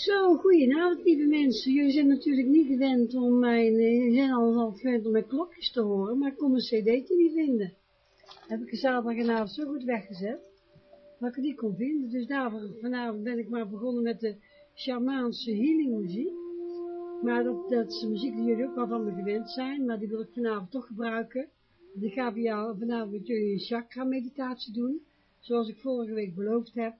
Zo, goedenavond lieve mensen. Jullie zijn natuurlijk niet gewend om mijn, jullie zijn al gewend om mijn klokjes te horen, maar ik kon mijn cd'tje niet vinden. Heb ik zaterdagavond zo goed weggezet, dat ik het niet kon vinden. Dus daarvoor vanavond ben ik maar begonnen met de Shamaanse healing muziek. Maar dat, dat is muziek die jullie ook wel van me gewend zijn, maar die wil ik vanavond toch gebruiken. Ik ga voor jou vanavond met jullie een chakra meditatie doen, zoals ik vorige week beloofd heb.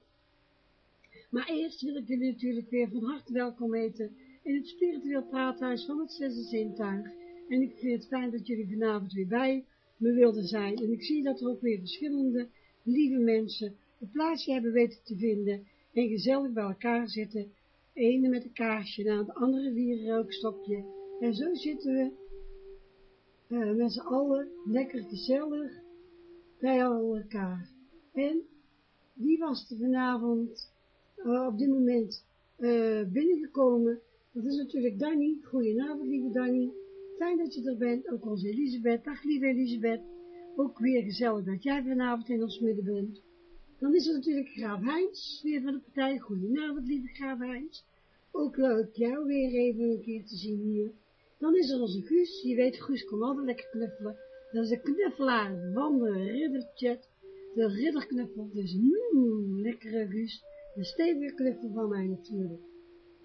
Maar eerst wil ik jullie natuurlijk weer van harte welkom heten in het spiritueel praathuis van het zesde zintuig. En ik vind het fijn dat jullie vanavond weer bij me wilden zijn. En ik zie dat er ook weer verschillende lieve mensen een plaatsje hebben weten te vinden en gezellig bij elkaar zitten. De ene met een kaarsje na de andere weer een rookstokje. En zo zitten we uh, met z'n allen lekker gezellig bij elkaar. En wie was er vanavond uh, op dit moment uh, binnengekomen. Dat is natuurlijk Danny. Goedenavond, lieve Danny. Fijn dat je er bent. Ook onze Elisabeth. Dag, lieve Elisabeth. Ook weer gezellig dat jij vanavond in ons midden bent. Dan is er natuurlijk Graaf Heins, weer van de partij. Goedenavond, lieve Graaf Heins. Ook leuk jou weer even een keer te zien hier. Dan is er onze Guus. Je weet, Guus kan altijd lekker knuffelen. Dat is de knuffelaar van de ridderchat. De ridderknuffel. Dus mmm, lekkere Guus. Een stevige knuffel van mij natuurlijk.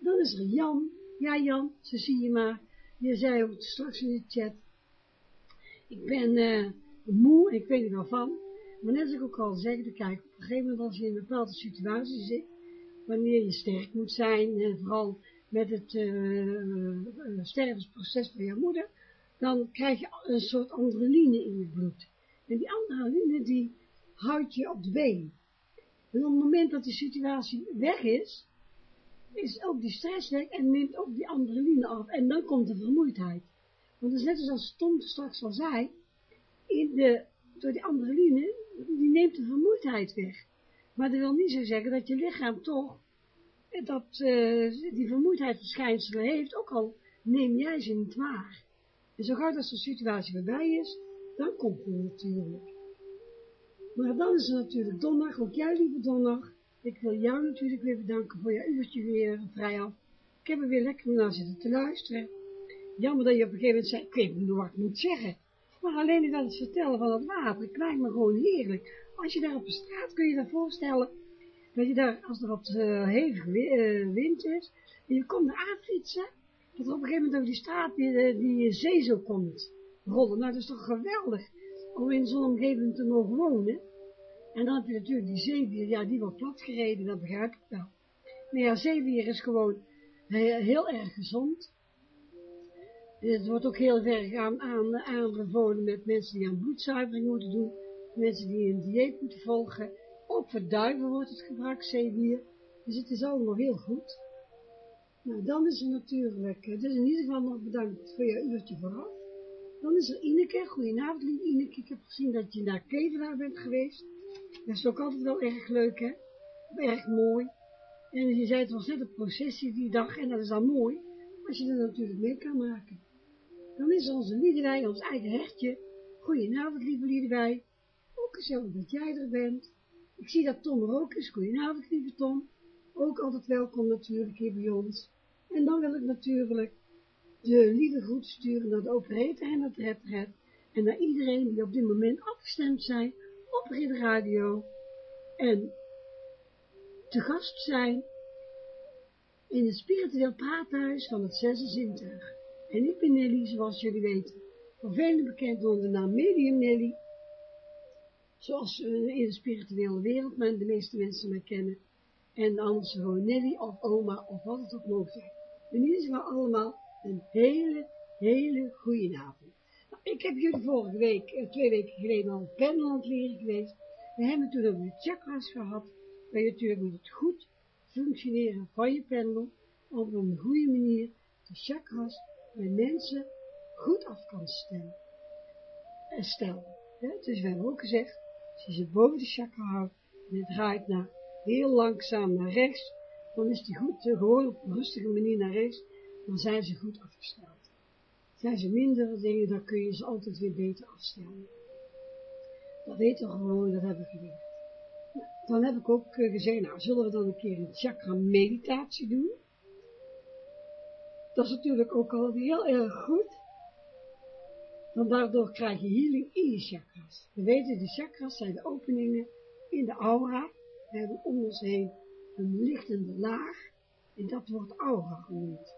Dan is er Jan. Ja, Jan, zo zie je maar. Je zei ook straks in de chat. Ik ben uh, moe, ik weet er wel van. Maar net als ik ook al zeg, kijk, op een gegeven moment als je in een bepaalde situatie zit, wanneer je sterk moet zijn, en vooral met het uh, stervensproces van je moeder, dan krijg je een soort adrenaline in je bloed. En die adrenaline, die houdt je op de been. En op het moment dat die situatie weg is, is ook die stress weg en neemt ook die adrenaline af. En dan komt de vermoeidheid. Want het is net zoals Tom straks al zei, in de, door die adrenaline, die neemt de vermoeidheid weg. Maar dat wil niet zo zeggen dat je lichaam toch, dat uh, die heeft, ook al neem jij ze niet waar. En zo gauw als de situatie voorbij is, dan komt het natuurlijk. Maar dan is er natuurlijk donderdag, ook jij lieve donderdag. Ik wil jou natuurlijk weer bedanken voor je uurtje weer vrijaf. Ik heb er weer lekker naar zitten te luisteren. Jammer dat je op een gegeven moment zei, ik weet niet wat ik moet zeggen. Maar alleen dat het vertellen van het water, het lijkt me gewoon heerlijk. Als je daar op de straat, kun je je voorstellen, dat je daar, als er wat uh, hevig uh, wind is, en je komt er fietsen, dat er op een gegeven moment over die straat die, die zee zo komt rollen. Nou, dat is toch geweldig om in zo'n omgeving te mogen wonen. En dan heb je natuurlijk die zeewier, ja, die wordt platgereden, dat begrijp ik wel. Maar ja, zeewier is gewoon heel erg gezond. Het wordt ook heel erg aan, aan, aanbevolen met mensen die aan bloedzuivering moeten doen, mensen die een dieet moeten volgen. Ook voor duiven wordt het gebruikt, zeewier. Dus het is allemaal heel goed. Nou, dan is er natuurlijk, dus in ieder geval nog bedankt voor je uurtje vooraf. Dan is er Ineke, goedenavond Ineke, ik heb gezien dat je naar Kevelaar bent geweest. Dat is ook altijd wel erg leuk, hè? Erg mooi. En je zei het was net een processie die dag, en dat is dan mooi, als je er natuurlijk mee kan maken. Dan is onze Liedewij, ons eigen hertje. Goedenavond, lieve Liedewij. Ook gezellig dat jij er bent. Ik zie dat Tom er ook is. Goedenavond, lieve Tom. Ook altijd welkom natuurlijk hier bij ons. En dan wil ik natuurlijk de lieve groet sturen naar de operator en het Red En naar iedereen die op dit moment afgestemd zijn op Red Radio. En te gast zijn in het spiritueel praathuis van het zesde zintuig. En ik ben Nelly, zoals jullie weten, voor velen bekend onder de naam Medium Nelly, zoals in de spirituele wereld maar de meeste mensen mij kennen, en anders gewoon Nelly of oma of wat het ook mogen zijn. In ieder geval allemaal een hele, hele goede avond. Nou, ik heb jullie vorige week, eh, twee weken geleden al Penland leren geweest. We hebben toen over de chakras gehad, waar je natuurlijk moet het goed functioneren van je pendel, op een goede manier de chakras bij mensen goed af kan stellen. En stellen. Dus we hebben ook gezegd, als je ze boven de chakra houdt, en het draait naar, heel langzaam naar rechts, dan is die goed, eh, gewoon op een rustige manier naar rechts, dan zijn ze goed afgesteld. Zijn ze mindere dingen, dan kun je ze altijd weer beter afstellen. Dat weten we gewoon, dat hebben we geleerd. Dan heb ik ook uh, gezegd, nou, zullen we dan een keer een chakra meditatie doen? Dat is natuurlijk ook al heel erg goed. Want daardoor krijg je healing in je chakras. We weten, de chakras zijn de openingen in de aura. We hebben om ons heen een lichtende laag. En dat wordt aura genoemd.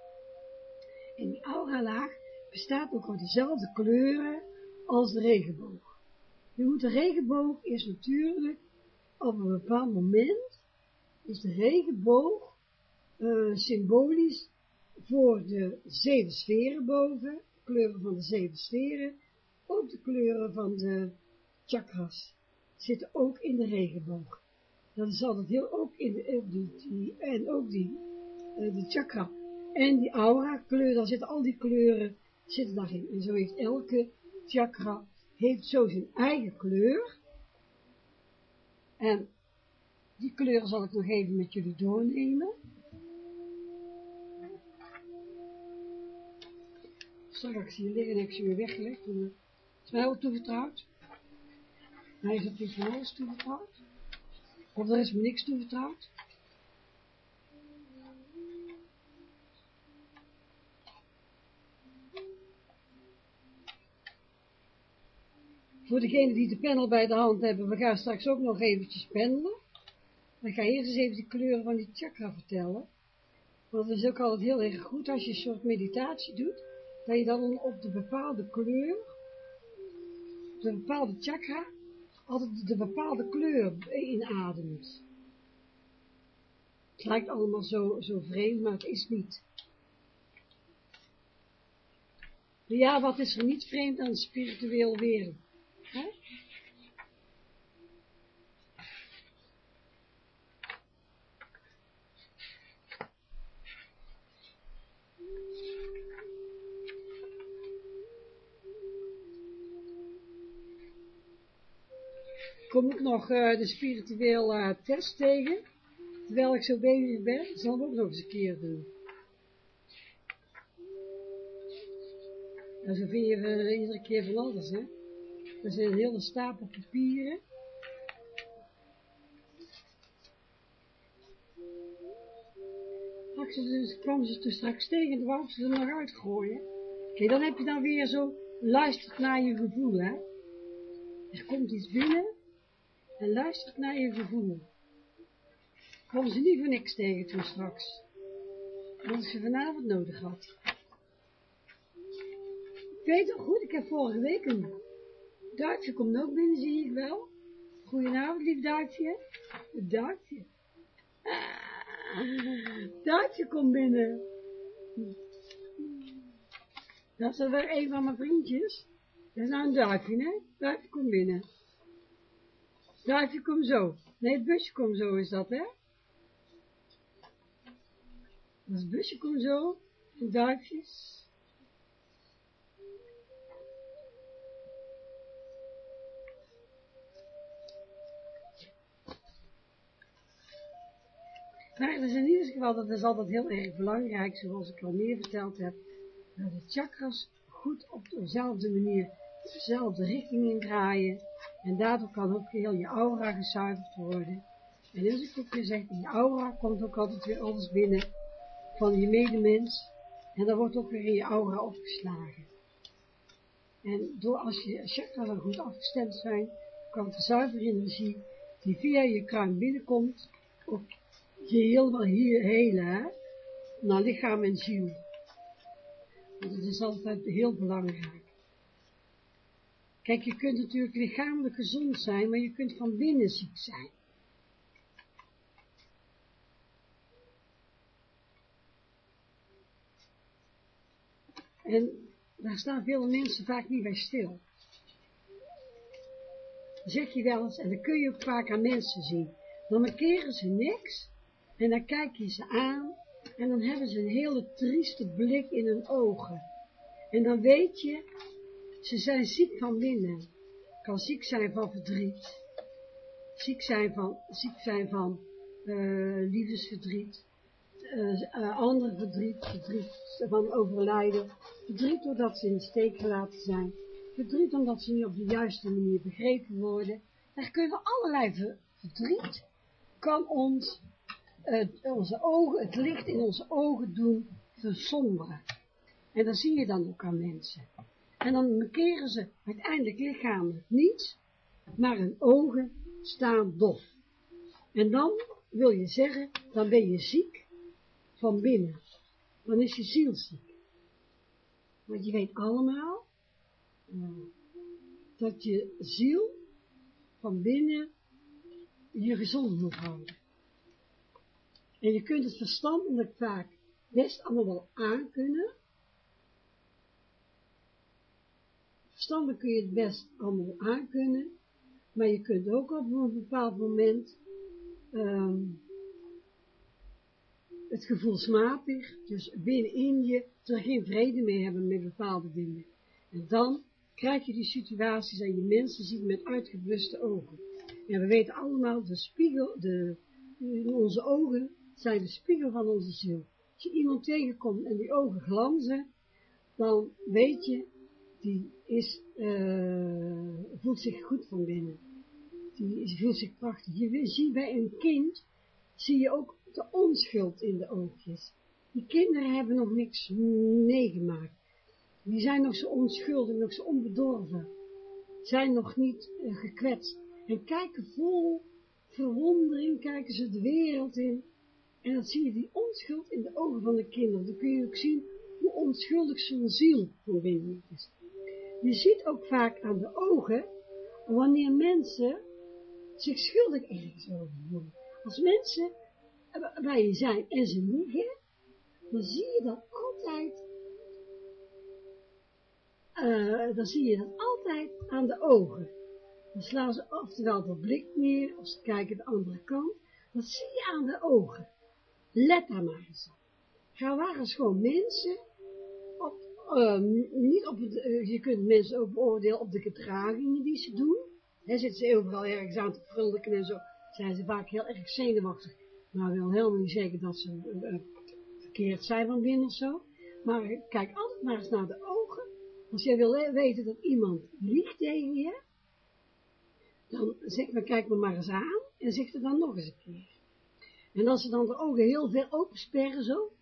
En die aura-laag bestaat ook uit dezelfde kleuren als de regenboog. Nu, de regenboog is natuurlijk op een bepaald moment, is de regenboog uh, symbolisch voor de zeven sferen boven, de kleuren van de zeven sferen, ook de kleuren van de chakras zitten ook in de regenboog. Dat is altijd heel ook in de, eh, die, die, en ook die, uh, de chakra en die aura kleur, daar zitten al die kleuren zitten daarin. En zo heeft elke chakra heeft zo zijn eigen kleur. En die kleuren zal ik nog even met jullie doornemen. Straks hier liggen en heb ik ze weer weggelegd. En, is mij ook toevertrouwd. Hij is op iets alles toevertrouwd. Of er is me niks toevertrouwd. Voor degenen die de panel bij de hand hebben, we gaan straks ook nog eventjes pendelen. Dan ga je eerst eens even de kleuren van die chakra vertellen. Want het is ook altijd heel erg goed als je een soort meditatie doet, dat je dan op de bepaalde kleur, de bepaalde chakra, altijd de bepaalde kleur inademt. Het lijkt allemaal zo, zo vreemd, maar het is niet. Ja, wat is er niet vreemd aan de spiritueel wereld? Kom ik nog uh, de spirituele uh, test tegen, terwijl ik zo bezig ben, zal ik ook nog eens een keer doen. En zo vind je uh, iedere keer van alles, hè. Zijn een hele stapel papieren. Straks, dus, kwam ze toen straks tegen en wou ze er nog uitgooien. Kijk, dan heb je dan weer zo, luistert naar je gevoel, hè. Er komt iets binnen en luistert naar je gevoel. Kwam ze niet voor niks tegen toen straks. Wat ze vanavond nodig had. Ik weet nog goed, ik heb vorige week een Duitje komt ook binnen, zie ik wel. Goedenavond, lief Duitje. Duitje. Ah, Duitje komt binnen. Dat is weer een van mijn vriendjes. Dat is nou een duifje, hè? Duifje komt binnen. Duifje komt zo. Nee, het busje komt zo is dat, hè? Het busje komt zo. Duifjes. Maar dus in ieder geval, dat is altijd heel erg belangrijk, zoals ik al meer verteld heb, dat de chakras goed op dezelfde manier, dezelfde richting in draaien. En daardoor kan ook heel je aura gezuiverd worden. En dus ik ook gezegd, die aura komt ook altijd weer alles binnen van je medemens. En dan wordt ook weer in je aura opgeslagen. En door als je chakras goed afgestemd zijn, kan de zuivere energie die via je kruin binnenkomt, ook je helemaal hier helen, naar lichaam en ziel. Want dat is altijd heel belangrijk. Kijk, je kunt natuurlijk lichamelijk gezond zijn, maar je kunt van binnen ziek zijn. En daar staan veel mensen vaak niet bij stil. zeg je wel eens, en dan kun je ook vaak aan mensen zien. Dan markeren ze niks, en dan kijk je ze aan en dan hebben ze een hele trieste blik in hun ogen. En dan weet je, ze zijn ziek van binnen. Kan ziek zijn van verdriet. Ziek zijn van, ziek zijn van uh, liefdesverdriet. Uh, verdriet, verdriet van overlijden. Verdriet doordat ze in de steek gelaten zijn. Verdriet omdat ze niet op de juiste manier begrepen worden. Er kunnen allerlei verdriet kan ons uh, onze ogen, het licht in onze ogen doen sombere. En dat zie je dan ook aan mensen. En dan markeren ze uiteindelijk lichamelijk niets, maar hun ogen staan dof. En dan wil je zeggen, dan ben je ziek van binnen. Dan is je ziel ziek. Want je weet allemaal uh, dat je ziel van binnen je gezond moet houden. En je kunt het verstandelijk vaak best allemaal wel aankunnen. Verstandelijk kun je het best allemaal aankunnen, maar je kunt ook op een bepaald moment um, het gevoelsmatig, dus binnenin je, er geen vrede mee hebben met bepaalde dingen. En dan krijg je die situaties en je mensen ziet met uitgebluste ogen. En we weten allemaal, de spiegel, de, onze ogen zijn de spiegel van onze ziel. Als je iemand tegenkomt en die ogen glanzen, dan weet je, die is, uh, voelt zich goed van binnen. Die voelt zich prachtig. Je ziet bij een kind, zie je ook de onschuld in de oogjes. Die kinderen hebben nog niks meegemaakt. Die zijn nog zo onschuldig, nog zo onbedorven. Zijn nog niet uh, gekwetst. En kijken vol verwondering, kijken ze de wereld in. En dan zie je die onschuld in de ogen van de kinderen. Dan kun je ook zien hoe onschuldig zo'n ziel voor is. Je ziet ook vaak aan de ogen, wanneer mensen zich schuldig ergens over voelen. Als mensen bij je zijn en ze liegen, dan zie je dat altijd, uh, dan zie je dat altijd aan de ogen. Dan slaan ze oftewel de blik neer, of ze kijken de andere kant, dat zie je aan de ogen. Let daar maar eens op. Ga waar eens gewoon mensen, op, uh, niet op het, uh, je kunt mensen ook beoordelen op de gedragingen die ze doen. He, zitten ze overal ergens aan te frulliken en zo, zijn ze vaak heel erg zenuwachtig. Maar wil helemaal niet zeggen dat ze uh, verkeerd zijn van binnen of zo. Maar kijk altijd maar eens naar de ogen. Als jij wil weten dat iemand liegt tegen je, dan zeg maar, kijk me maar eens aan en zeg het dan nog eens een keer. En als ze dan de ogen heel ver opensperren zo,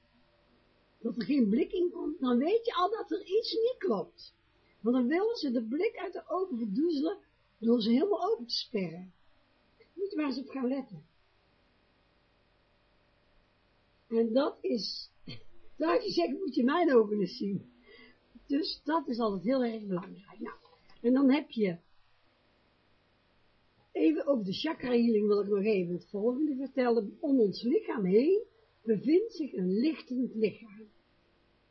dat er geen blik in komt, dan weet je al dat er iets niet klopt. Want dan willen ze de blik uit de ogen verdoezelen door ze helemaal open te sperren. Je maar eens op gaan letten. En dat is, daar je zeggen, moet je mijn ogen eens zien. Dus dat is altijd heel erg belangrijk. Nou, en dan heb je, even over de chakra healing wil ik nog even het volgende vertellen. Om ons lichaam heen bevindt zich een lichtend lichaam.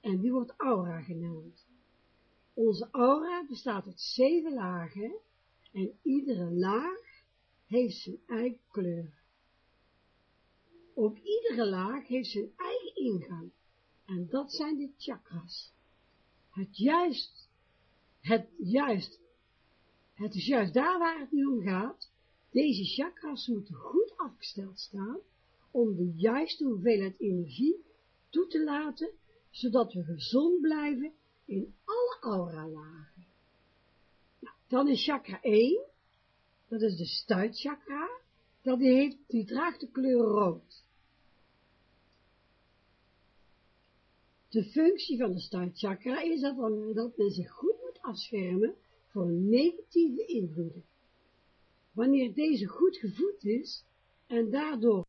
En die wordt aura genoemd. Onze aura bestaat uit zeven lagen en iedere laag heeft zijn eigen kleur. Ook iedere laag heeft zijn eigen ingang. En dat zijn de chakras. Het juist, het juist, het is juist daar waar het nu om gaat. Deze chakras moeten goed afgesteld staan om de juiste hoeveelheid energie toe te laten, zodat we gezond blijven in alle aura-lagen. Nou, dan is chakra 1, dat is de stuitchakra, dat die, heeft, die draagt de kleur rood. De functie van de startchakra is dat, dat men zich goed moet afschermen voor negatieve invloeden. Wanneer deze goed gevoed is en daardoor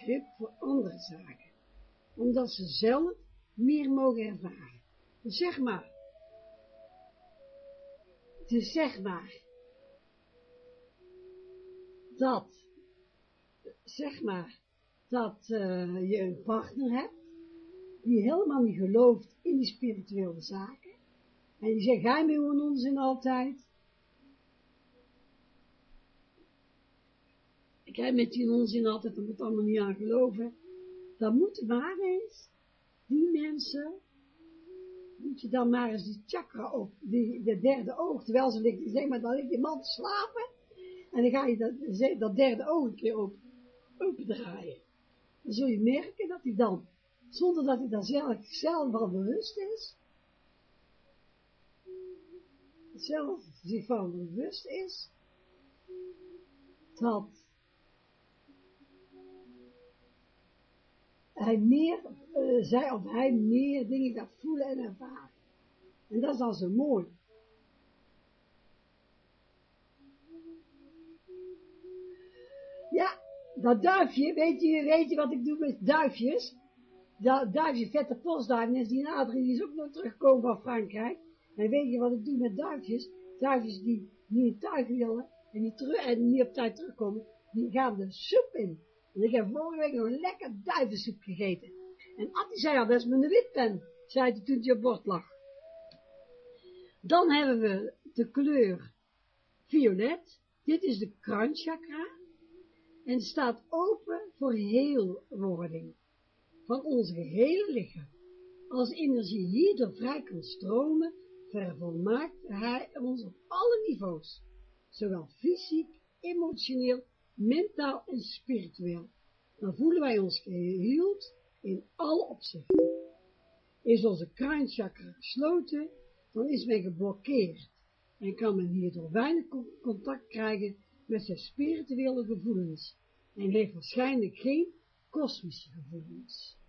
begrip voor andere zaken, omdat ze zelf meer mogen ervaren. Dus zeg maar, dus zeg maar, dat, zeg maar, dat uh, je een partner hebt, die helemaal niet gelooft in die spirituele zaken, en die zegt, ga je met onzin altijd, heb met die onzin altijd, dat moet allemaal niet aan geloven, dan moet maar eens die mensen, moet je dan maar eens die chakra op, die, de derde oog, terwijl ze ligt, zeg maar, dan ligt die man te slapen, en dan ga je dat, dat derde oog een keer op, opendraaien. Dan zul je merken dat hij dan, zonder dat hij daar zelf, zelf van bewust is, zelf zich van bewust is, dat hij meer, uh, zij of hij meer dingen gaat voelen en ervaren. En dat is dan zo mooi. Ja, dat duifje, weet je, weet je wat ik doe met duifjes? Dat duifje, vette postduif, is die Adrie, die is ook nog teruggekomen van Frankrijk. En weet je wat ik doe met duifjes? Duifjes die niet in willen en, die terug, en niet op tijd terugkomen, die gaan de soep in. En ik heb vorige week nog een lekker duivensoep gegeten. En Attie zei al, dat is mijn witpen, zei hij toen hij op bord lag. Dan hebben we de kleur violet. Dit is de kranchakra. En staat open voor heelwording van ons gehele lichaam. Als energie hierdoor vrij kan stromen, vervolmaakt hij ons op alle niveaus, zowel fysiek, emotioneel mentaal en spiritueel, dan voelen wij ons geheeld in alle opzichten. Is onze kraanchakra gesloten, dan is men geblokkeerd en kan men hierdoor weinig contact krijgen met zijn spirituele gevoelens en heeft waarschijnlijk geen kosmische gevoelens.